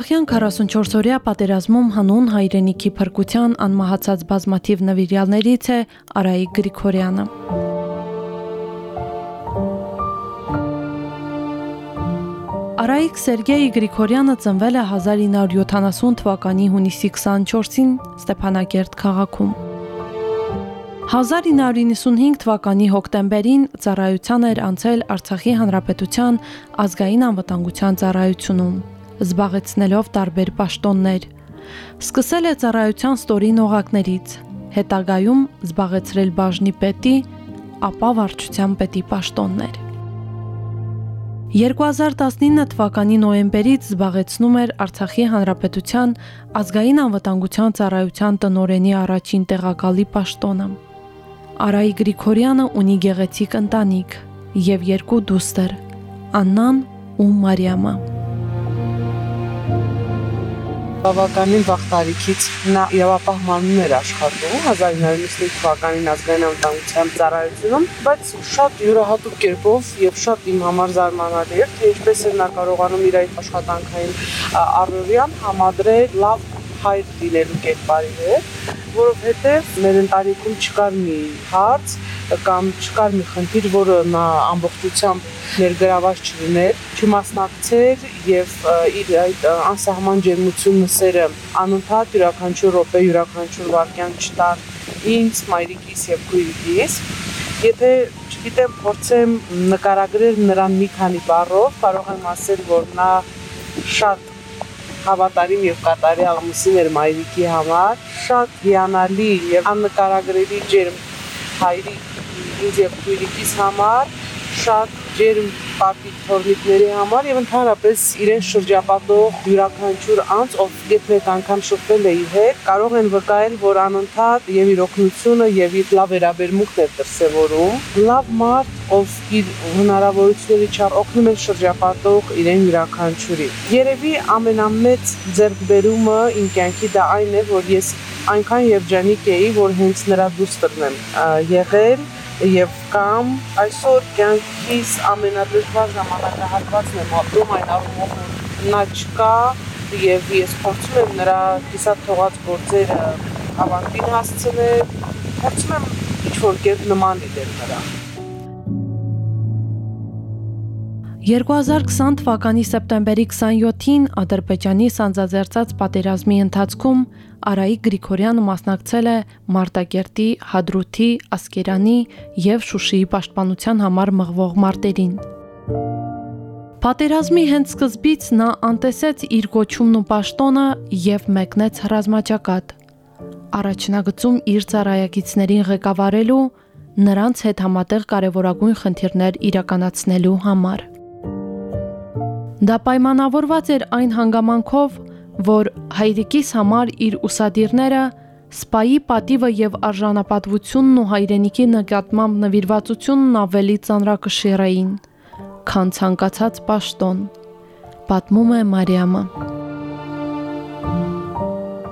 Արցախյան 44-օրյա պատերազմում հանուն հայրենիքի փրկության անմահացած բազմաթիվ նվիրյալներից է Արայիկ Գրիգորյանը։ Արայիկ Սերգեյ Գրիգորյանը ծնվել է 1970 թվականի հունիսի 24-ին Ստեփանակերտ քաղաքում։ 1995 թվականի հոկտեմբերին ծառայության էր անցել Արցախի Հանրապետության ազգային անվտանգության ծառայությունում զբաղեցնելով տարբեր պաշտոններ։ Սկսել է ծառայության ստորին օղակներից, հետագայում զբաղեցրել բաժնի պետի, ապա վարչության պետի պաշտոններ։ 2019 թվականի նոյեմբերից զբաղեցնում էր Արցախի Հանրապետության ազգային անվտանգության ծառայության տնօրենի առաջին տեղակալի պաշտոնը։ Արայի Գրիգորյանը ունի գեղեցիկ ընտանիք եւ երկու դուստր՝ Աննան ու Մարիամը բավականին վաղ տարիքից նա իրավապահմանում էր աշխատում 1995 թվականին ազգային անվտանգության ծառայությունում, բայց շատ յուրահատուկ կերպով եւ շատ իմ համար զարմանալի էր, թե ինչպես է նա կարողանում իր այդ աշխատանքային առօրյան համադրել լավ հայր լինելու կերպարի հետ, որովհետև մեր ընտանիքում չկար մի հարց կամ չկար մի խնդիր, որը նա ամբողջությամբ ներգրաված չլիներ, չմասնակցեր եւ իր այդ անսահման ջերմությունը սերը անընդհատ յուրաքանչյուր րոպե, յուրաքանչյուր վայրկյան չտար ինձ, մայրիկիս եւ քույրիկիս։ Եթե չգիտեմ, փորձեմ նկարագրել նրան մի քանի բառով, կարող եմ ասել, որ նա շատ հավատարիմ եւ կատարի ամուսին էր մայրիկի համար, շատ հիանալի եւ աննկարագրելի ջերմ հայրի ինձ եւ քույրիկիս համար, շատ ջերմ պապի թորնիկների համար եւ ընդհանրապես իրեն շրջապատող յուրաքանչյուր անձ, ով երբ մեկ անգամ շփվել է իր հետ, կարող են վկայել, որ անընդհատ եւ իր օգնությունը եւ իր լավ վերաբերմունքն է դրսեւորում։ Լավ մարդ, ով իր հնարավորությունների չափ օգնում է շրջապատող իրեն յուրաքանչյուրի։ Երևի ամենամեծ ձեռքբերումը իմ կյանքի դա այն է, որ ես այնքան երջանիկ էի, որ հենց նրա դուստրն եմ եղել եւ կամ այսօր կյանքիս ամենադժվար ժամանակահատվածն եմ ապրում այն առումով նա չկա եւ ես փորձում եմ նրա կիսատ թողած գործերը ավարտին հասցնել փորձում եմ ինչ որ կերպ նման լինել նրան 2020 թվականի սեպտեմբերի 27-ին Ադրբեջանի սանձազերծած պատերազմի ընթացքում Արայիկ Գրիգորյանը մասնակցել է Մարտակերտի, Հադրութի, Ասկերանի եւ Շուշիի պաշտպանության համար մղվող մարտերին։ Պատերազմի հենց սկզբից նա անտեսեց իր գոչումն ու պաշտոնը եւ մեկնեց հրազմաճակատ։ Առաջնագծում իր ծառայակիցներին ղեկավարելու նրանց հետ համատեղ կարևորագույն խնդիրներ իրականացնելու համար։ Դա պայմանավորված էր այն հանգամանքով, որ հայրիկիս համար իր ուսադիրները սպայի պատիվը եւ արժանապատվությունն ու հայրենիքի նկատմամբ նվիրվածությունն ավելի ծանրակշիռ էին, քան ցանկացած պաշտոն, պատմում է Մարիամը։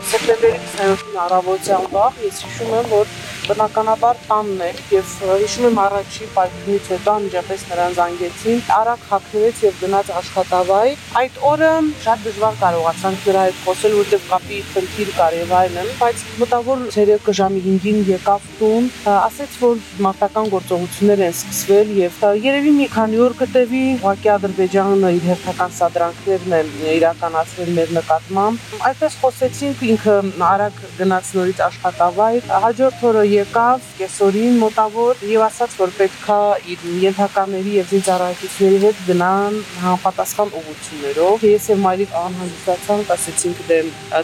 Սեպտեմբերի 27-ին առավոտյան վաղ ես հիշում եմ, որ բնականաբար տանն էր եւ հիշում եմ առաջի պայքարից հետո անջապես նրան զանգեցին արագ հագնվեց եւ գնաց աշխատավայր այդ օրը շատ դժվար կարողացանք նրա հետ խոսել որտեղ կապի խնդիր կար եւ այլն բայց մտավոր ցերեկը ժամի 5-ին եկավ տուն ասաց որ մարտական գործողություններ են սկսվել եւ երևի մի քանի օր կտևի ուղղակի ադրբեջանը իր հերթական սադրանքներն է իրականացրել մեր նկատմամբ այդպես խոսեցինք ինքը արագ գնաց նորից աշխատավայր հաջորդ օրը եկավ կեսօրին մոտավոր եւ ասաց, որ պետքա իր ենթականների եւ զինծառայողների հետ գնան համապատասխան ուղություններով։ Ես եւ Մարիկ անհանգստացանք, ասեցինք դե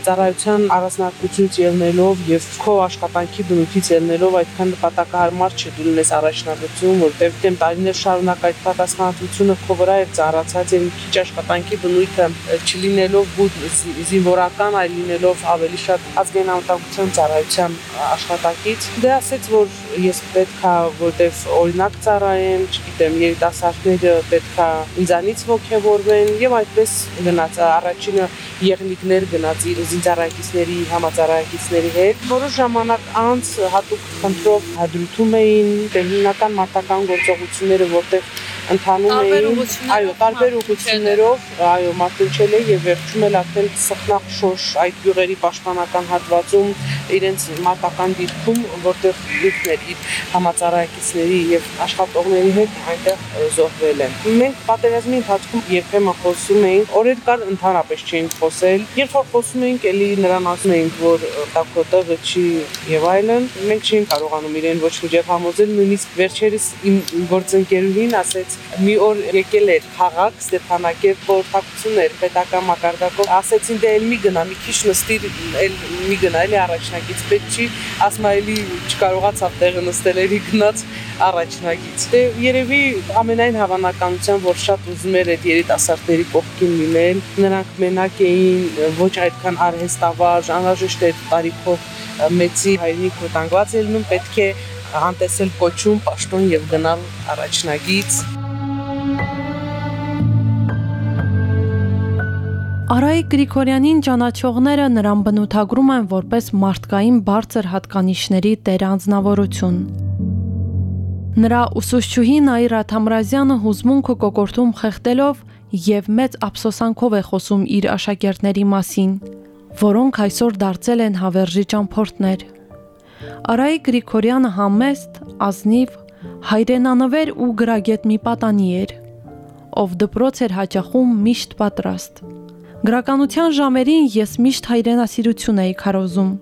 ծառայության առանձնահատկությունից ելնելով եւ քո աշխատանքի բնույթից ելնելով այդքան նպատակահարմար չէ դու ունես առաջնագծում, որտեղ դեմ տարիներ շարունակ այդ պատասխանատվությունը քո վրա է ծառացած եւ քիչ աշխատանքի բնույթը չլինելով զինվորական, այլ լինելով ավելի շատ ազգային անվտանգության ծառայության աշխատակից։ Դե ասեց, որ ես պետքա որտեվ օրինակ ծառայեմ, չգիտեմ, երիտասարդները պետքա ինձանից ողջևորվեն եւ այդպես գնաց առաջինը եղնիկներ գնաց իր զինծառայողների համաձայնագիտների հետ։ Որոշ ժամանակ անց հատուկ խնդրով հադրութում էին հիմնական մարտական գործողությունները, որտեղ ընթանում էին, այո, տարբեր ուղղություններով, այո, մարտունչել է եւ վերջում էլ արդեն սխնախ շոշ այդ յուղերի պաշտպանական հատվածում իրենց մարտական դիրքում, որտեղ ինքներ իր համացարայակիցների եւ աշխատողների հետ այնտեղ զոհվել են։ Մենք պատերազմի ընթացքում երբեմն խոսում էինք, օրեր կար ընդհանրապես չէինք խոսել։ Երբ որ խոսում էինք, ելի նրան ասում էինք, որ տակոտը չի եւ այլն, մենք չէինք կարողանում իրեն ոչ միջև համոզել, նույնիսկ վերջերս իմ գործընկերուհին ասեց, մի օր եկել էր խաղակ Ստեփանակերտ խորհրդակցություն էր պետական մակարդակով ասեցին դե էլ մի գնա մի քիչ նստիր էլ մի գնա էլի առաջնակից պետք չի ասма էլի չկարողացավ տեղը նստել էլի գնաց առաջնագից դե երևի ամենայն հավանականությամբ որ շատ ուզում էր այդ երիտասարդների կողքին լինել նրանք մենակ էին ոչ այդքան արհեստավար անհրաժեշտ էր տարիքով մեծի հայրենիք վտանգված է լինում պետք է անտեսել կոչում, պաշտոն եւ գնալ առաջնագից։ Արայիկ Գրիգորյանին ճանաչողները նրան բնութագրում են որպես մարդկային բարձր հատկանիշների տեր անձնավորություն։ Նրա ուսուցչուհի Նաիրա Թամրազյանը հուզմունքը կոկորտում խեղտելով եւ մեծ ափսոսանքով է խոսում իր աշակերտների մասին, որոնք այսօր դարձել են հավերժի ճամփորդներ։ Արայիկ Գրիգորյանը համեստ, ազնիվ, հայրենանվեր ու գրագետ մի պատանի էր, ով դպրոց էր հաճախում միշտ պատրաստ։ Գրականության ժամերին ես միշտ հայրենասիրություն էի քարոզում,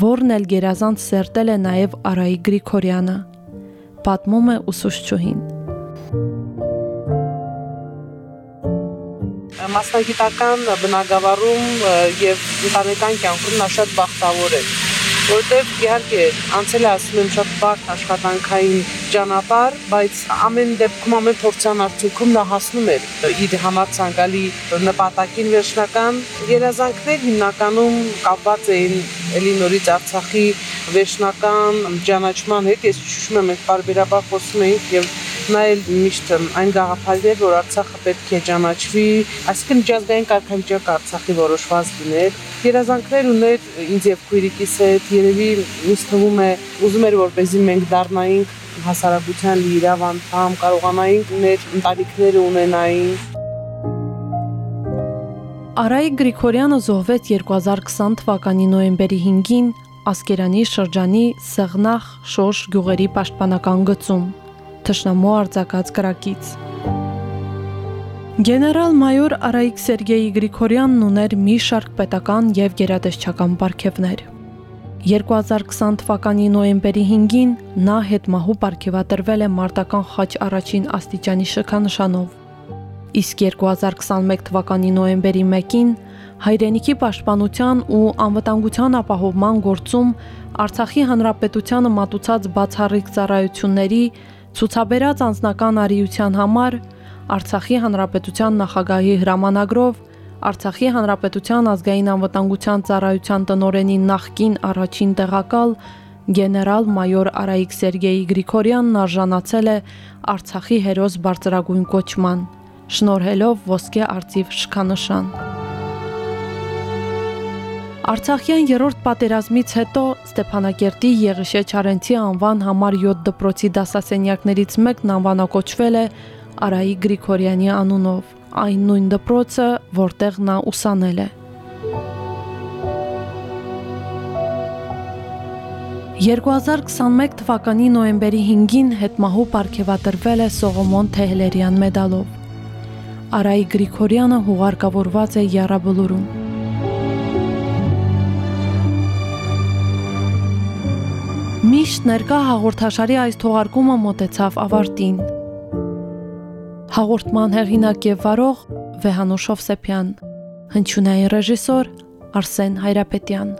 որն էլ գերազանց սերտել է նաև Արայի Գրիգորյանը։ Պատմում է ուսուցչուհին։ Մասնագիտական բնագավառում եւ ընտանեկան կյանքում նա շատ բախտավոր է որտեվ իհարկե անցել է ասում եմ շատ բարդ աշխատանքային ճանապարհ, բայց ամեն դեպքում ամեն փորձան արդյունքում նա հասնում էր իր համար ցանկալի նպատակին վերջնական երազանքներ հիմնականում կապված էին էլի նորից Արցախի վերջնական ճանաչման հետ ես հիշում եմ մենք բարբերաբար խոսում էինք եւ նա էլ միշտ այն գաղափարն էր, որ Արցախը պետք է ճանաչվի, այսինքն միջազգային կարգավիճակ Արցախի որոշված լիներ։ Երազանքներ ուներ ինձ եւ քույրիկիս հետ, երևի ինձ թվում է ուզում էր որպեսզի մենք դառնայինք հասարակության լիիրավ անդամ, կարողանայինք մեր ընտանիքները ունենային։ Արայիկ Գրիգորյանը զոհվեց 2020 թվականի նոյեմբերի 5-ին Ասկերանի շրջանի Սեղնախ Շոշ գյուղերի պաշտպանական գծում թշնամու արձակած կրակից։ Գեներալ-մայոր Արայիկ Սերգեյ Գրիգորյանն ուներ մի շարք պետական եւ գերատեսչական պարգևներ։ 2020 թվականի նոյեմբերի 5-ին նա հետմահու պարգևատրվել է մարտական խաչ առաջին աստիճանի շքանշանով։ Իսկ 2021 թվականի նոյեմբերի 1-ին հայրենիքի պաշտպանության ու անվտանգության ապահովման գործում Արցախի հանրապետությանը մատուցած բացառիկ ծառայությունների Ցուցաբերած անձնական արիության համար Արցախի հանրապետության նախագահի հրամանագրով Արցախի հանրապետության ազգային անվտանգության ծառայության տնօրենի նախկին առաջին տեղակալ գեներալ-մայոր Արայիկ Սերգեյ Գրիգորյանն արժանացել է Արցախի հերոս բարձրագույն կոչման, շնորհելով ոսկե արծիվ շքանշան։ Արցախյան երրորդ պատերազմից հետո Ստեփանակերտի Եղիշե Չարենցի անվան համար 7 դպրոցի դասասենյակներից մեկն անվանակոչվել է Արայի Գրիգորյանի անունով, այն նույն դպրոցը, որտեղ նա ուսանել է։ 2021 թվականի նոյեմբերի 5-ին հետմահու պարգևատրվել է Սողոմոն Թեհլերյան մեդալով։ Արայի Գրիգորյանը հուղարկավորված է Յարաբլուրում։ Միշտ ներկա հաղորդաշարի այս թողարկումը մոտեցավ ավարտին։ Հաղորդման հեղինակ եւ վարող Վեհանուշ Հովսեփյան, հնչյունային ռեժիսոր Արսեն Հայրապետյան։